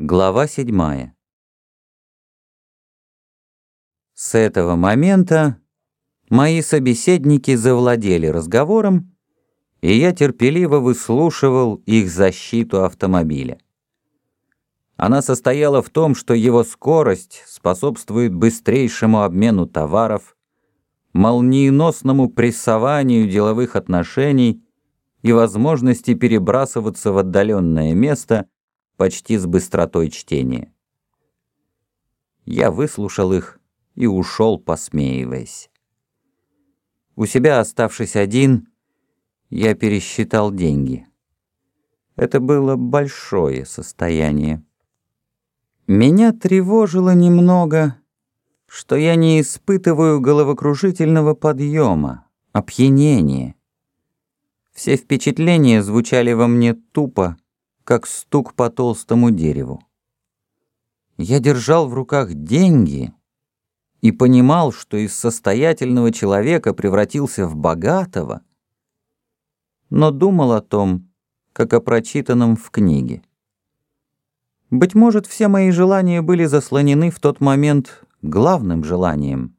Глава седьмая. С этого момента мои собеседники завладели разговором, и я терпеливо выслушивал их защиту автомобиля. Она состояла в том, что его скорость способствует быстрейшему обмену товаров, молниеносному прессованию деловых отношений и возможности перебрасываться в отдаленное место – почти с быстротой чтения. Я выслушал их и ушел, посмеиваясь. У себя, оставшись один, я пересчитал деньги. Это было большое состояние. Меня тревожило немного, что я не испытываю головокружительного подъема, опьянения. Все впечатления звучали во мне тупо, как стук по толстому дереву. Я держал в руках деньги и понимал, что из состоятельного человека превратился в богатого, но думал о том, как о прочитанном в книге. Быть может, все мои желания были заслонены в тот момент главным желанием,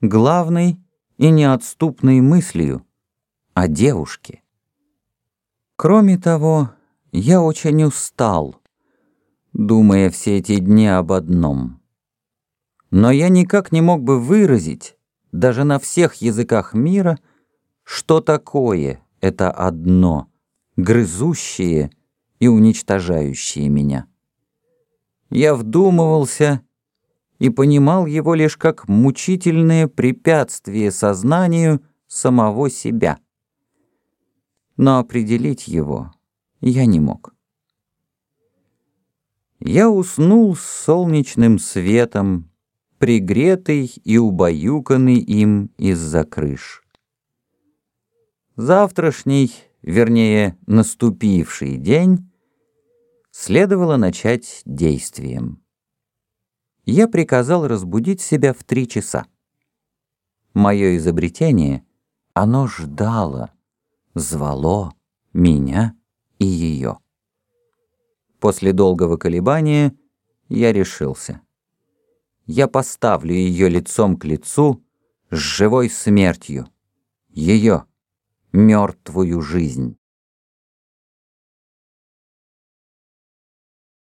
главной и неотступной мыслью о девушке. Кроме того, я очень устал, думая все эти дни об одном. Но я никак не мог бы выразить, даже на всех языках мира, что такое это одно, грызущее и уничтожающее меня. Я вдумывался и понимал его лишь как мучительное препятствие сознанию самого себя. Но определить его я не мог. Я уснул с солнечным светом, пригретый и убаюканный им из-за крыш. Завтрашний, вернее, наступивший день следовало начать действием. Я приказал разбудить себя в три часа. Мое изобретение, оно ждало, звало меня и ее. После долгого колебания я решился. Я поставлю ее лицом к лицу с живой смертью, ее мертвую жизнь.